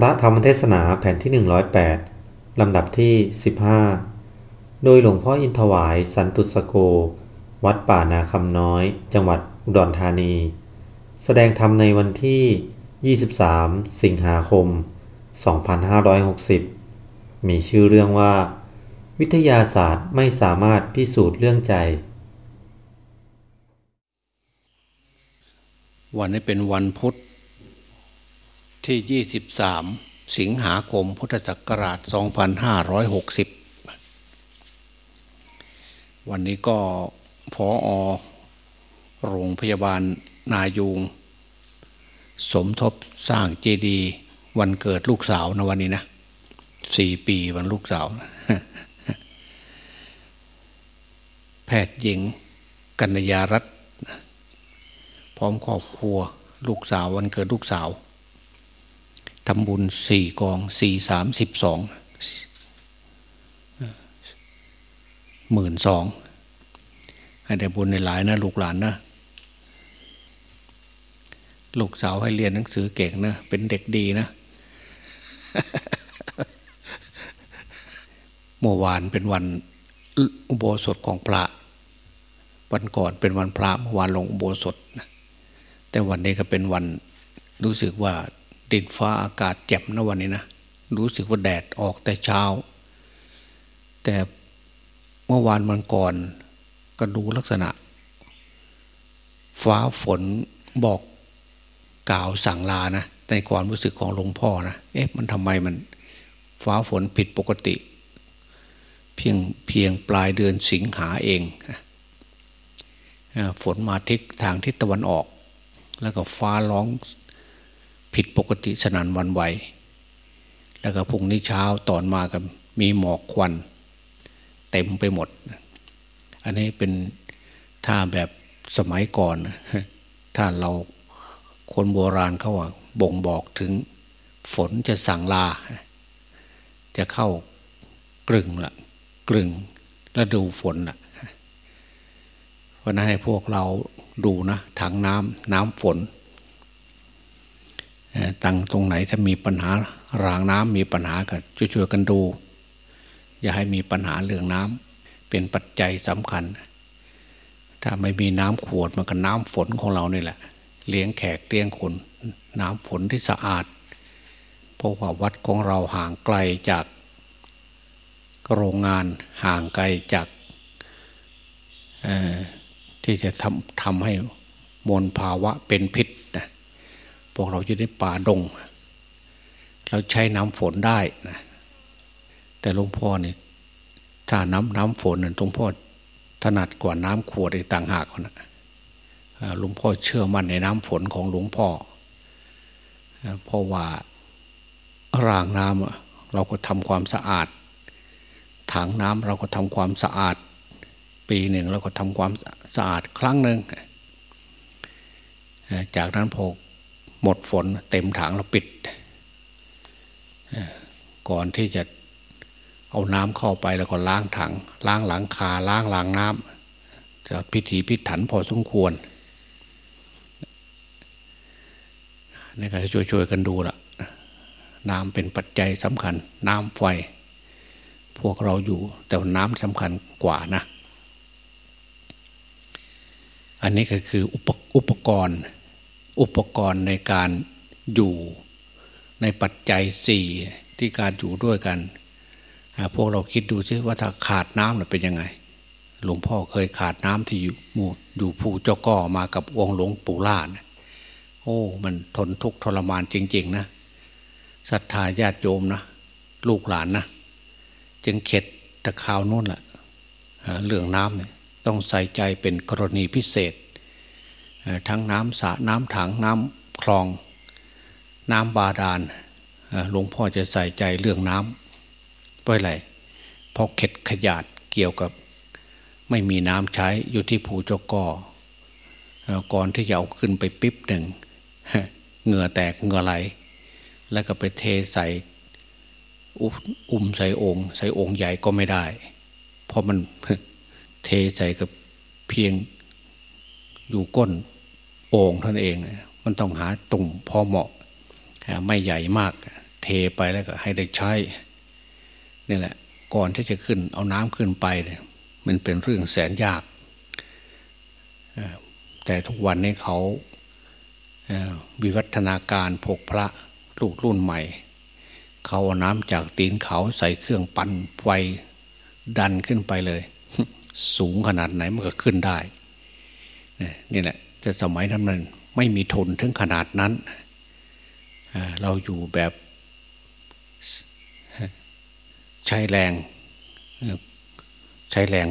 พระธรรมเทศนาแผ่นที่ 108 ลำดับที่ 15 โดยหลวงพ่ออินทวายสันตุสโก วัดป่านาคำน้อย จังหวัดอุดรธานี แสดงธรรมในวันที่ 23 สิงหาคม 2560 มีชื่อเรื่องว่า วิทยาศาสตร์ไม่สามารถพิสูจน์เรื่องใจ วันนี้เป็นวันพุทธ ที่ 23 สิงหาคมพุทธศักราช 2560 วันนี้ก็พออโรงพยาบาลนายูง สมทบสร้างเจดีย์วันเกิดลูกสาวนะวันนี้นะสี่ปีวันลูกสาว แพทย์หญิง กัญญารัตน์พร้อมครอบครัว ลูกสาววันเกิดลูกสาว ทำบุญสี่กองสี่สามสิบสองหมื่นสองให้ได้บุญในหลายนะลูกหลานนะ ลูกสาวให้เรียนหนังสือเก่งนะ เป็นเด็กดีนะเมื่อวานเป็นวันอุโบสถของพระ วันก่อนเป็นวันพระเมื่อวานลงอุโบสถนะแต่วันนี้ก็เป็นวันรู้สึกว่า ดินฟ้าอากาศแจ่มนะวันนี้นะรู้สึกว่าแดดออกแต่เช้า แต่เมื่อวานมันก่อนก็ดูลักษณะ ฟ้าฝนบอกกล่าวสั่งลานะในความรู้สึกของหลวงพ่อนะเอ๊ะมันทำไมมันฟ้าฝนผิดปกติ เพียงเพียงปลายเดือนสิงหาเองฝนมาทิศทางทิศตะวันออก แล้วก็ฟ้าร้อง ผิดปกติสนันวันไหว แล้วก็พุ่งนี้เช้าตอนมากับมีหมอกควัน เต็มไปหมด อันนี้เป็นถ้าแบบสมัยก่อน ถ้าเราคนโบราณเขาว่าบ่งบอกถึงฝนจะสั่งลา จะเข้ากลึงละกลึงแล้วดูฝนละเพราะนั้นให้พวกเราดูนะถังน้ำน้ำฝน ตั้งตรงไหนถ้ามีปัญหารางน้ำมีปัญหาก็ช่วยๆกันดู อย่าให้มีปัญหาเรื่องน้ำเป็นปัจจัยสำคัญ ถ้าไม่มีน้ำขวดมันก็น้ำฝนของเราเนี่แหละ เลี้ยงแขกเลี้ยงคนน้ำฝนที่สะอาดเพราะว่าวัดของเราห่างไกลจากโรงงานห่างไกลจากที่จะทำทำให้มลภาวะเป็นพิษ วกเราอยู่ในป่าดง เราใช้น้ำฝนได้นะแต่หลวงพ่อนี่ถ้าน้ำน้ำฝนนี่หลวงพ่อถนัดกว่าน้ำขวดอีกต่างหากนะหลวงพ่อเชื่อมั่นในน้ำฝนของหลวงพ่อเพราะว่ารางน้ำเราก็ทำความสะอาด ถังน้ำเราก็ทำความสะอาด ปีหนึ่งเราก็ทำความสะอาดครั้งหนึ่งจากนั้นพอ หมดฝนเต็มถังเราปิด ก่อนที่จะเอาน้ำเข้าไปแล้วก็ล้างถัง ล้างหลังคาล้างหลังน้ำจะพิถีพิถันพอสมควรนี่ก็ช่วยๆกันดูละน้ำเป็นปัจจัยสำคัญ น้ำไฟ พวกเราอยู่ แต่น้ำสำคัญกว่านะ อันนี้ก็คืออุปอุปกรณ์ อุปกรณ์ในการอยู่ในปัจจัยสี่ที่การอยู่ด้วยกัน พวกเราคิดดูซิว่าถ้าขาดน้ำเป็นยังไง หลวงพ่อเคยขาดน้ำที่อยู่มูอยู่ภูเจ้าก่อมากับองหลวงปู่ล่านโอ้ มันทนทุกข์ทรมานจริง ๆ นะศรัทธาญาติโยมนะลูกหลานนะจึงเข็ดตะข่าวนู่นแหละเรื่องน้ำเนี่ยต้องใส่ใจเป็นกรณีพิเศษ ทั้งน้ำสระน้ำถังน้ำคลอง น้ำบาดาลหลวงพ่อจะใส่ใจเรื่องน้ำเพราะอะไรเพราะเข็ดขยาดเกี่ยวกับ ไม่มีน้ำใช้อยู่ที่ภูจกอก่อนที่จะเอาขึ้นไปปิ๊บหนึ่งเหงื่อแตกเหงื่อไหล แล้วก็ไปเทใส่อุ้มใส่องค์ ใส่องค์ใหญ่ก็ไม่ได้ เพราะมันเทใส่กับเพียงอยู่ก้น โอ่งท่านเอง มันต้องหาตุ่มพอเหมาะ ไม่ใหญ่มากเทไปแล้วก็ให้ได้ใช้นี่แหละ ก่อนที่จะขึ้น เอาน้ำขึ้นไปเนี่ยมันเป็นเรื่องแสนยาก แต่ทุกวันนี้เขาวิวัฒนาการพกพระลูกรุ่นใหม่ เขาเอาน้ำจากตีนเขาใส่เครื่องปั่นไฟดันขึ้นไปเลย สูงขนาดไหนมันก็ขึ้นได้ นี่แหละ แต่สมัยนั้นมันไม่มีทนถึงขนาดนั้น เราอยู่แบบใช้แรงใช้แรง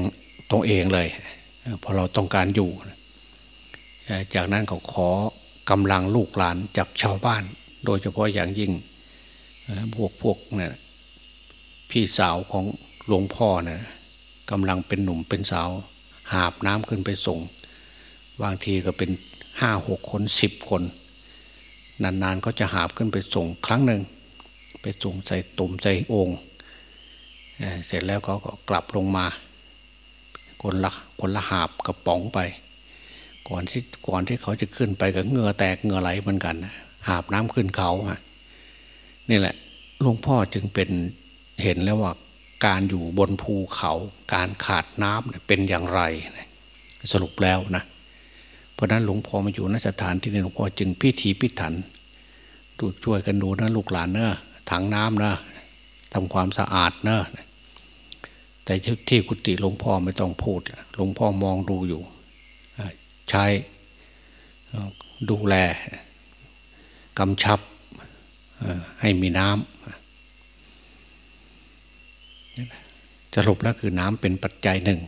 ตรงเองเลยพอเราต้องการอยู่ จากนั้นก็ขอกำลังลูกหลานจากชาวบ้าน โดยเฉพาะอย่างยิ่งพวกพวกเนี่ยพี่สาวของหลวงพ่อเนี่ยกำลังเป็นหนุ่มเป็นสาว หาบน้ำขึ้นไปส่ง บางทีก็เป็นห้าหกคนสิบคน นานๆก็จะหาบขึ้นไปส่งครั้งหนึ่ง ไปส่งใส่ตุ่มใส่องค์เสร็จแล้วก็กลับลงมา คนละคนละหาบกระป๋องไป ก่อนที่ก่อนที่เขาจะขึ้นไปก็เหงื่อแตกเหงื่อไหลเหมือนกันหาบน้ำขึ้นเขาฮะนี่แหละหลวงพ่อจึงเป็นเห็นแล้วว่าการอยู่บนภูเขา การขาดน้ำเป็นอย่างไร สรุปแล้วนะ เพราะนั้นหลวงพ่อมาอยู่นสถานที่นี้หลวงพ่อจึงพิธีพิถันดูช่วยกันดูนะลูกหลานเนอะถังน้ำนะทำความสะอาดเนอะแต่ที่กุฏิหลวงพ่อไม่ต้องพูดหลวงพ่อมองดูอยู่ใช้ดูแลกำชับให้มีน้ำสรุปแล้วคือน้ำเป็นปัจจัยหนึ่ง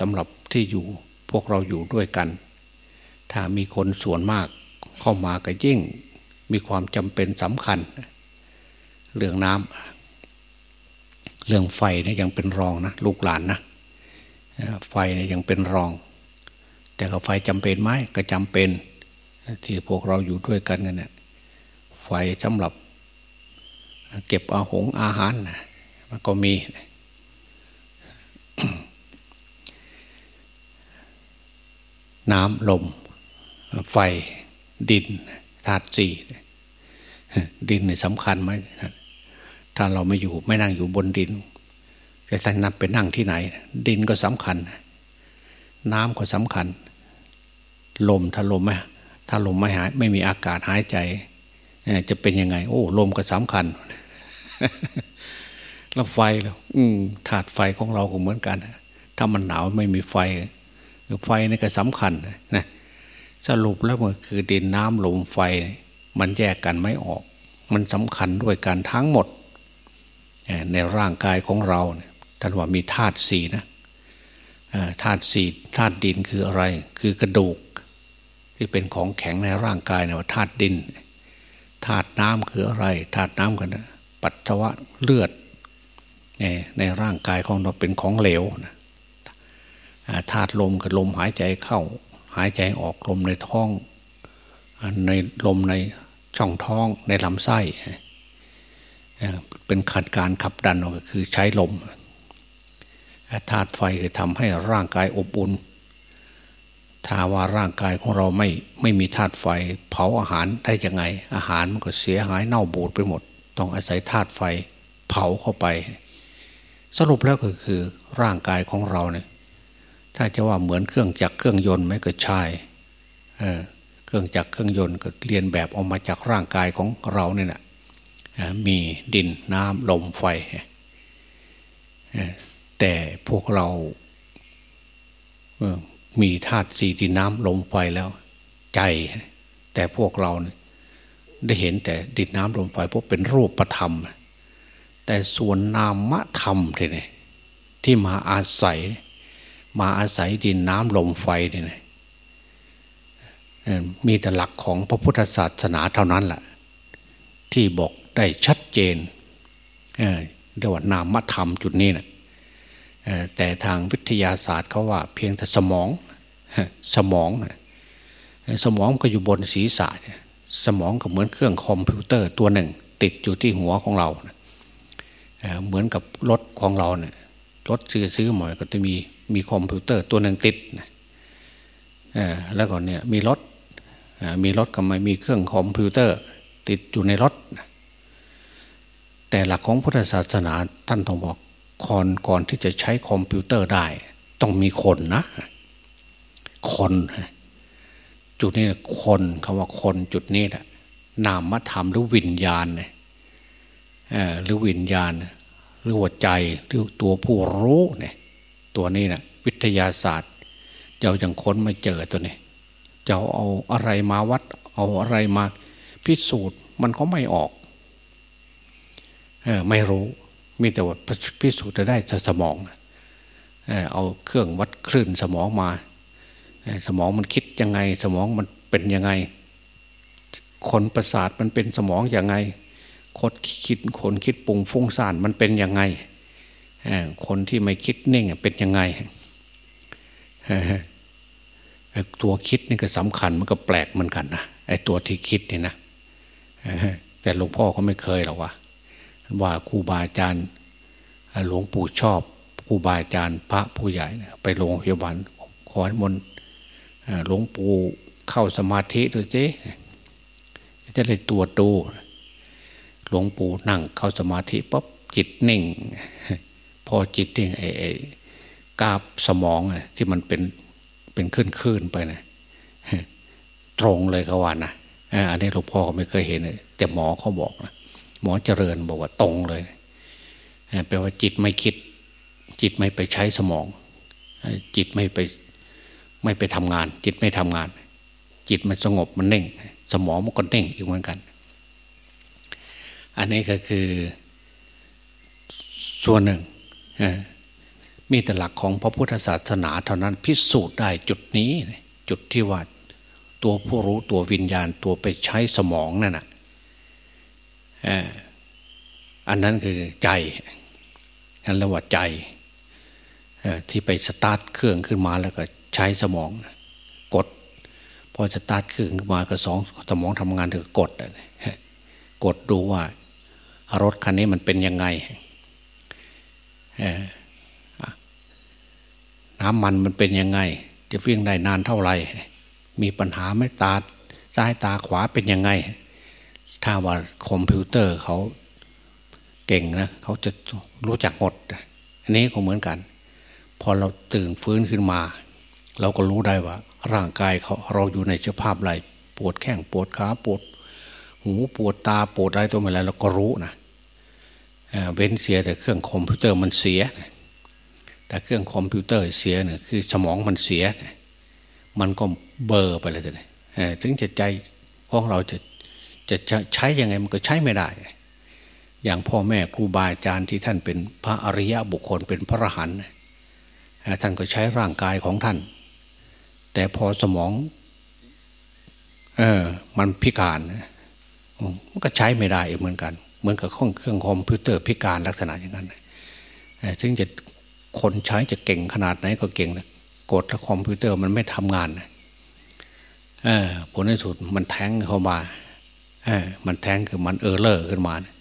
สำหรับที่อยู่พวกเราอยู่ด้วยกัน ถ้ามีคนส่วนมากเข้ามาก็ยิ่งมีความจำเป็นสำคัญ เรื่องน้ำเรื่องไฟเนี่ยยังเป็นรองนะลูกหลานนะไฟเนี่ยยังเป็นรอง แต่กับไฟจำเป็นไหมก็จำเป็น ที่พวกเราอยู่ด้วยกันกันเนี่ยไฟสำหรับเก็บอาหงอาหารนะมันก็มี น้ำลม ไฟดินธาตุสี่ดินเนี่ยสำคัญไหมถ้าเราไม่อยู่ไม่นั่งอยู่บนดินจะท่านนับไปนั่งที่ไหน ดินก็สำคัญ น้ำก็สำคัญ ลมถ้าลมไม่ถ้าลมไม่หาย ไม่มีอากาศหายใจจะเป็นยังไง โอ้ ลมก็สำคัญแล้วไฟแล้วอืมถาดไฟของเราก็เหมือนกัน ถ้ามันหนาวไม่มีไฟไฟนี่ก็สำคัญนะ สรุปแล้วมันคือดินน้ำลมไฟ มันแยกกันไม่ออก มันสำคัญด้วยกันทั้งหมด ในร่างกายของเราท่านว่ามีธาตุสี่นะธาตุสี่ธาตุดินคืออะไร คือกระดูก ที่เป็นของแข็งในร่างกายเนี่ยว่าธาตุดินธาตุน้ำคืออะไรธาตุน้ำกันนะปัสสาวะเลือดในร่างกายของเราเป็นของเหลวนะธาตุลมคือลมหายใจเข้า หายใจออกลมในท้อง ในลมในช่องท้องในลำไส้ เป็นขัดการขับดันก็คือใช้ลมธาตุไฟคือทำให้ร่างกายอบอุ่นถ้าว่าร่างกายของเราไม่ไม่มีธาตุไฟ เผาอาหารได้ยังไง อาหารมันก็เสียหายเน่าบูดไปหมด ต้องอาศัยธาตุไฟเผาเข้าไป สรุปแล้วก็คือร่างกายของเราเนี่ย ถ้าจะว่าเหมือนเครื่องจักรเครื่องยนต์ไหมก็ใช่เครื่องจักรเครื่องยนต์ก็เรียนแบบออกมาจากร่างกายของเราเนี่ยนะมีดินน้ำลมไฟ แต่พวกเรามีธาตุสี่ดินน้ำลมไฟแล้ว ใจ แต่พวกเราได้เห็นแต่ดินน้ำลมไฟพวกเป็นรูปธรรม แต่ส่วนนามธรรมเนี่ยที่มาอาศัย มาอาศัยดินน้ำลมไฟเนี่ยมีแต่หลักของพระพุทธศาสนาเท่านั้นแหละที่บอกได้ชัดเจนเรียกว่านามธรรมจุดนี้นะแต่ทางวิทยาศาสตร์เขาว่า เพียงแต่สมองสมองสมองก็อยู่บนศีรษะสมองก็เหมือนเครื่องคอมพิวเตอร์ตัวหนึ่ง ติดอยู่ที่หัวของเราเหมือนกับรถของเราเนี่ยรถซื้อซื้อใหม่ก็จะมี มีคอมพิวเตอร์ตัวหนึ่งติดแล้วก็เนี่ยมีรถมีรถก็ไม่มีเครื่องคอมพิวเตอร์ ติดอยู่ในรถ แต่หลักของพุทธศาสนาท่านต้องบอกก่อนก่อนที่จะใช้คอมพิวเตอร์ได้ ต้องมีคนนะ คนจุดนี้คนคำว่าคนจุดนี้แหละนามธรรมหรือวิญญาณเนี่ยหรือวิญญาณ หรือหัวใจหรือตัวผู้รู้เนี่ย ตัวนี้นะวิทยาศาสตร์เรายังค้นไม่เจอตัวนี้ เจะเอาอะไรมาวัด เอาอะไรมาพิสูจน์มันก็ไม่ออกเออไม่รู้มีแต่ว่าพิสูจน์จะได้สมองเออเอาเครื่องวัดคลื่นสมองมา สมองมันคิดยังไง สมองมันเป็นยังไงคนประสาทมันเป็นสมองยังไงคนคิดคนคิดปุงฟุ้งซ่านมันเป็นยังไง คนที่ไม่คิดนิ่งเป็นยังไงตัวคิดนี่ก็สำคัญมันก็แปลกเหมือนกันนะไอ้ตัวที่คิดนี่นะแต่หลวงพ่อก็ไม่เคยหรอกว่า ว่าครูบาอาจารย์หลวงปู่ชอบครูบาอาจารย์พระผู้ใหญ่ไปโรงพยาบาลขอมนหลวงปู่เข้าสมาธิดูสิจะได้ตัวดูหลวงปู่นั่งเข้าสมาธิปุ๊บจิตนิ่ง อจิตนิ่งไอ้กาบสมองที่มันเป็นเป็นขึ้นขึ้นไปนะตรงเลยเขาว่านะอันนี้หลวงพ่อก็ไม่เคยเห็นแต่หมอเขาบอกนะหมอเจริญบอกว่าตรงเลยแปลว่าจิตไม่คิด จิตไม่ไปใช้สมอง จิตไม่ไปไม่ไปทำงาน จิตไม่ทำงาน จิตมันสงบมันเน่ง สมองมันก็เน่งอีกเหมือนกัน อันนี้ก็คือส่วนหนึ่ง มีแต่หลักของพระพุทธศาสนาเท่านั้นพิสูจน์ได้จุดนี้ จุดที่ว่าตัวผู้รู้ตัววิญญาณตัวไปใช้สมองนั่นนะอันนั้นคือใจนั่นเรียกว่าใจที่ไปสตาร์ทเครื่องขึ้นมาแล้วก็ใช้สมอง กด พอสตาร์ทเครื่องขึ้นมาก็สองสมองทำงานถึงกดกดดูว่ารถคันนี้มันเป็นยังไง น้ำมันมันเป็นยังไง จะวิ่งได้นานเท่าไหร่ มีปัญหาไม่ตาซ้ายตาขวาเป็นยังไง ถ้าว่าคอมพิวเตอร์เขาเก่งนะเขาจะรู้จักหมดอันนี้ก็เหมือนกัน พอเราตื่นฟื้นขึ้นมา เราก็รู้ได้ว่า ร่างกายเขาเราอยู่ในสภาพไรปวดแข้งปวดขาปวด หูปวดตาปวดอะไรตัวอะไรเราก็รู้นะ เว้นเสียแต่เครื่องคอมพิวเตอร์มันเสีย แต่เครื่องคอมพิวเตอร์เสียเนี่ยคือสมองมันเสีย มันก็เบลอไปเลยแต่ถึงจะใจของเราจะจะใช้ยังไงมันก็ใช้ไม่ได้ อย่างพ่อแม่ครูบาอาจารย์ที่ท่านเป็นพระอริยะบุคคลเป็นพระอรหันต์ท่านก็ใช้ร่างกายของท่าน แต่พอสมอง เออมันพิการมันก็ใช้ไม่ได้เหมือนกัน เหมือนกับเครื่องคอมพิวเตอร์พิการลักษณะอย่างนั้นถึงจะคนใช้จะเก่งขนาดไหนก็เก่งนะกดแล้วคอมพิวเตอร์มันไม่ทำงานนะผลในสุดมันแทงเข้ามามันแทงคือมันเออเลอร์ขึ้นมานะ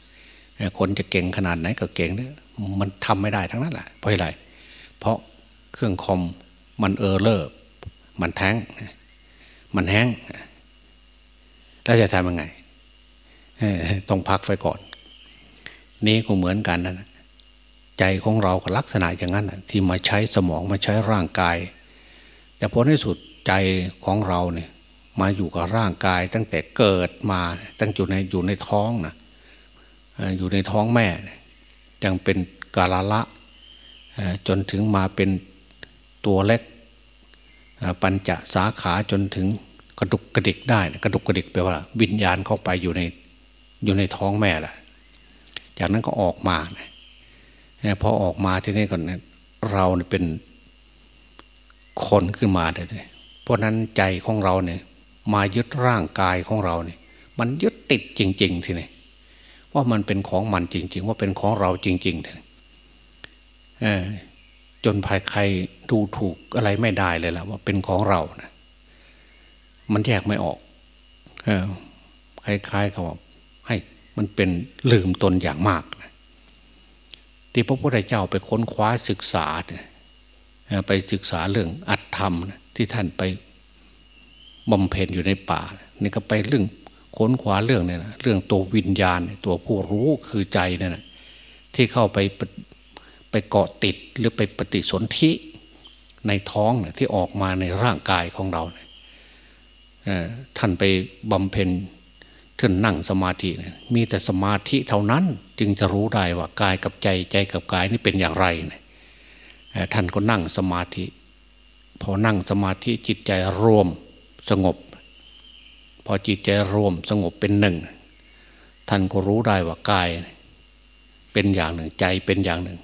คนจะเก่งขนาดไหนก็เก่งนะมันทำไม่ได้ทั้งนั้นแหละเพราะอะไร เพราะเครื่องคอมมันเออเลอร์มันแทงมันแห้งแล้วจะทำยังไงต้องพักไฟก่อน นี่ก็เหมือนกันนะใจของเราก็ลักษณะอย่างนั้นที่มาใช้สมองมาใช้ร่างกาย แต่ผลที่สุดใจของเราเนี่ยมาอยู่กับร่างกายตั้งแต่เกิดมาตั้งอยู่ในอยู่ในท้องนะอยู่ในท้องแม่ยังเป็นกาลละจนถึงมาเป็นตัวเล็กปัญจสาขาจนถึงกระดุกกระดิกได้ กระดุกกระดิกแปลว่าวิญญาณเข้าไปอยู่ในอยู่ในท้องแม่แหละ จากนั้นก็ออกมานะพอออกมาที่นี่ก่อนเราเป็นคนขึ้นมาเลยเพราะนั้นใจของเราเนี่ย มายึดร่างกายของเราเนี่ย มันยึดติดจริง ๆ ทีนี้ว่ามันเป็นของมันจริง ๆ ว่าเป็นของเราจริง ๆทีนี้จนภายใครดูถูกอะไรไม่ได้เลยล่ะว่าเป็นของเรานะมันแยกไม่ออกคล้ายๆกับว่า มันเป็นลืมตนอย่างมากที่พระพุทธเจ้าไปค้นคว้าศึกษาไปศึกษาเรื่องอัตธรรมที่ท่านไปบำเพ็ญอยู่ในป่านี่ก็ไปเรื่องค้นขวาเรื่องเนี่ยนะเรื่องตัววิญญาณตัวผู้รู้คือใจเนี่ยนะที่เข้าไปไปเกาะติดหรือไปปฏิสนธิในท้องที่ออกมาในร่างกายของเราเนี่ยท่านไปบำเพ็ญ ท่านนั่งสมาธิมีแต่สมาธิเท่านั้นจึงจะรู้ได้ว่ากายกับใจใจกับกายนี่เป็นอย่างไรเนี่ยท่านก็นั่งสมาธิ พอนั่งสมาธิจิตใจรวมสงบ พอจิตใจรวมสงบเป็นหนึ่ง ท่านก็รู้ได้ว่ากาย เป็นอย่างหนึ่งใจเป็นอย่างหนึ่ง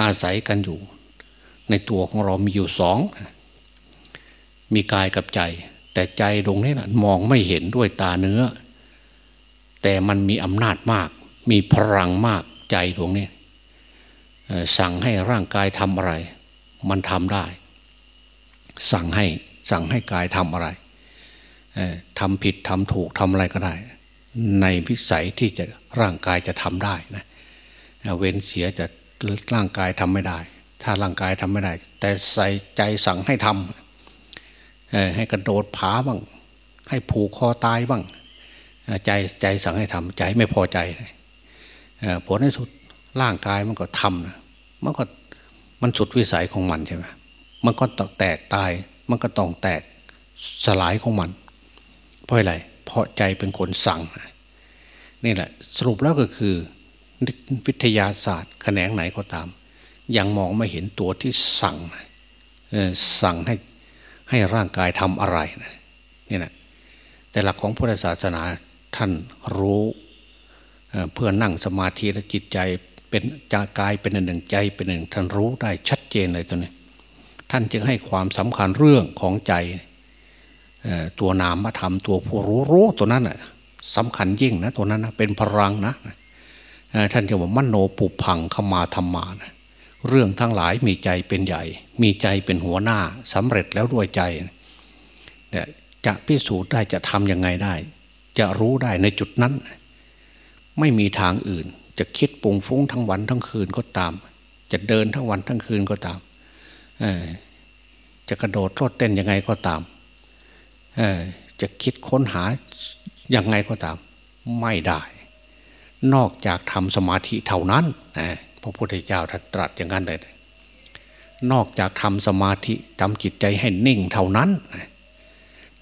อาศัยกันอยู่ ในตัวของเรามีอยู่สองมีกายกับใจ แต่ใจตรงนี้นะมองไม่เห็นด้วยตาเนื้อ แต่มันมีอำนาจมาก มีพลังมากใจตรงนี้สั่งให้ร่างกายทำอะไร มันทำได้ สั่งให้สั่งให้กายทำอะไรทำผิดทำถูกทำอะไรก็ได้ ในวิสัยที่จะร่างกายจะทำได้นะเว้นเสียจะร่างกายทำไม่ได้ ถ้าร่างกายทำไม่ได้ แต่ใส่ใจสั่งให้ทำให้กระโดดผาบ้าง ให้ผูกคอตายบ้าง ใจใจสั่งให้ทำใจไม่พอใจผลในสุดร่างกายมันก็ทำนะมันก็มันสุดวิสัยของมันใช่ไหมมันก็ต้องแตกตาย มันก็ต้องแตกสลายของมัน เพราะอะไร เพราะใจเป็นคนสั่ง นี่แหละ สรุปแล้วก็คือ วิทยาศาสตร์แขนงไหนก็ตาม ยังมองไม่เห็นตัวที่สั่งสั่งให้ให้ร่างกายทำอะไรนะนี่นะแต่หลักของพุทธศาสนา ท่านรู้เพื่อนั่งสมาธิและจิตใจเป็นจากายเป็นหนึ่งใจเป็นหนึ่ง ท่านรู้ได้ชัดเจนเลยตัวนี้ ท่านจึงให้ความสำคัญเรื่องของใจตัวนามธรรมตัวผู้รู้รู้ตัวนั้นสำคัญยิ่งนะตัวนั้นนะเป็นพลังนะท่านจะว่ามโนปุพังขมาธรรมานะเรื่องทั้งหลายมีใจเป็นใหญ่ มีใจเป็นหัวหน้าสำเร็จแล้วด้วยใจจะพิสูจน์ได้จะทำยังไงได้ จะรู้ได้ในจุดนั้น ไม่มีทางอื่น จะคิดปุงฟุ้งทั้งวันทั้งคืนก็ตาม จะเดินทั้งวันทั้งคืนก็ตามจะกระโดดโลดเต้นยังไงก็ตามจะคิดค้นหายังไงก็ตาม ไม่ได้ นอกจากทำสมาธิเท่านั้นนะพระพุทธเจ้าตรัสอย่างนั้นเลยนอกจากทำสมาธิทำจิตใจให้นิ่งเท่านั้น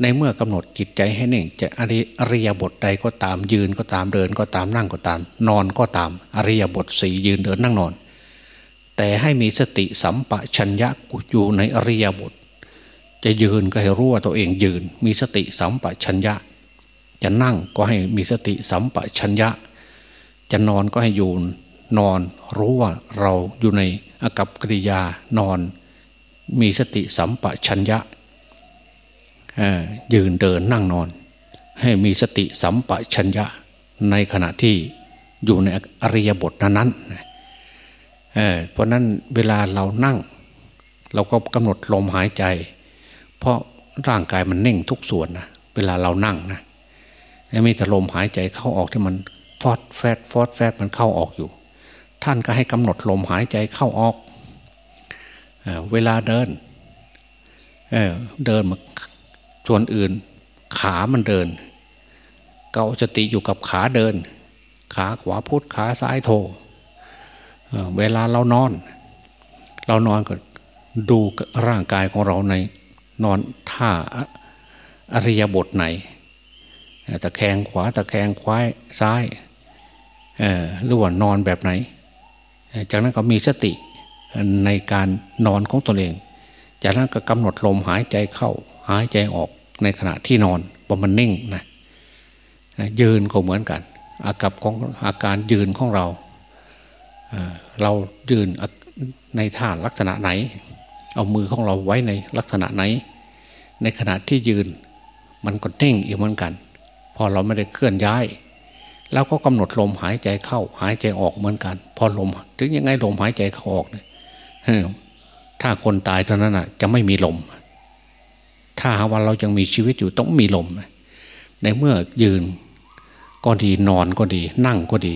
ในเมื่อกำหนดจิตใจให้นิ่ง จะอริยบทใดก็ตามยืนก็ตามเดินก็ตามนั่งก็ตาม นอนก็ตาม อริยบทสี่ยืนเดินนั่งนอน แต่ให้มีสติสัมปชัญญะอยู่ในอริยบท จะยืนก็ให้รู้ว่าตัวเองยืน มีสติสัมปชัญญะ จะนั่งก็ให้มีสติสัมปชัญญะ จะนอนก็ให้อยู่นอนรู้ว่าเราอยู่ในอากับกิริยานอน มีสติสัมปชัญญะ ยืนเดินนั่งนอน ให้มีสติสัมปชัญญะในขณะที่อยู่ในอริยบทนั้นๆเพราะนั้นเวลาเรานั่ง เราก็กำหนดลมหายใจ เพราะร่างกายมันเน่งทุกส่วนนะเวลาเรานั่งนะมีแต่ลมหายใจเข้าออกที่มันฟอดแฟดฟอดแฟดมันเข้าออกอยู่ ท่านก็ให้กำหนดลมหายใจเข้าออกเเวลาเดินเเดินมา ส่วนอื่นขามันเดิน เกาสติอยู่กับขาเดิน ขาขวาพุทธขาซ้ายโท เวลาเรานอน เรานอนก็ดูร่างกายของเราในนอนท่าอริยบทไหนตะแคงขวาตะแคงควายซ้ายหรือว่านอนแบบไหน จากนั้นก็มีสติในการนอนของตนเอง จากนั้นก็กำหนดลมหายใจเข้าหายใจออก ในขณะที่นอนว่ามันนิ่งนะยืนก็เหมือนกัน อากับของอาการยืนของเรา เรายืนในท่าลักษณะไหน เอามือของเราไว้ในลักษณะไหน ในขณะที่ยืนมันก็นิ่งอีกเหมือนกัน พอเราไม่ได้เคลื่อนย้ายแล้วก็กำหนดลมหายใจเข้า หายใจออกเหมือนกัน พอลม ถึงยังไงลมหายใจเข้าออกเนี่ยถ้าคนตายเท่านั้นอะ จะไม่มีลม ถ้าหาว่าเรายังมีชีวิตอยู่ต้องมีลม ในเมื่อยืนก็ดีนอนก็ดี นั่งก็ดี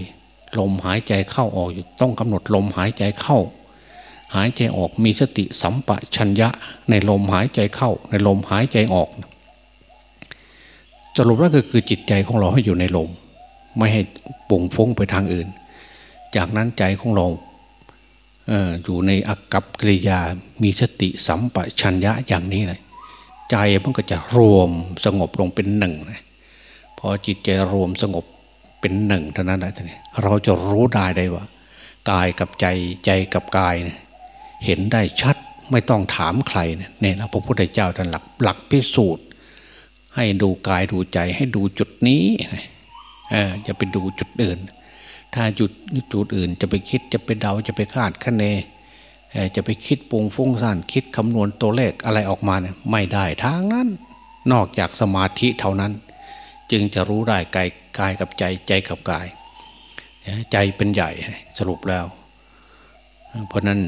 ลมหายใจเข้าออกอยู่ต้องกำหนดลมหายใจเข้า หายใจออกมีสติสัมปชัญญะ ในลมหายใจเข้า ในลมหายใจออกสรุปแล้วก็คือจิตใจของเราให้อยู่ในลม ไม่ให้ปุ่งฟุ้งไปทางอื่น จากนั้นใจของเราอยู่ในอากับกิริยามีสติสัมปชัญญะอย่างนี้เลย ใจมันก็จะรวมสงบลงเป็นหนึ่งนะพอจิตใจรวมสงบเป็นหนึ่งเท่านั้นแหละท่านเราจะรู้ได้ได้ว่ากายกับใจใจกับกายเนี่ยเห็นได้ชัดไม่ต้องถามใครเนี่ยนะพระพุทธเจ้าท่านหลักหลักพิสูจน์ ให้ดูกายดูใจให้ดูจุดนี้เออจะไปดูจุดอื่น ถ้าจุดจุดอื่นจะไปคิดจะไปเดาจะไปคาดคะเน จะไปคิดปรุงฟุ้งซ่านคิดคำนวณตัวเลขอะไรออกมาเนี่ยไม่ได้ทางนั้น นอกจากสมาธิเท่านั้น จึงจะรู้ได้กายกายกับใจใจกับกาย ใจเป็นใหญ่สรุปแล้ว เพราะนั้น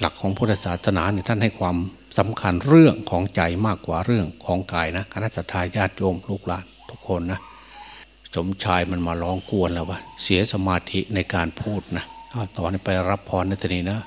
หลักของพุทธศาสนาเนี่ยท่านให้ความสำคัญเรื่องของใจมากกว่าเรื่องของกายนะคณะทาญาติโยมลูกหลานทุกคนนะสมชายมันมาร้องกวนแล้วว่าเสียสมาธิในการพูดนะตอนนี้ไปรับพรในตนีนะ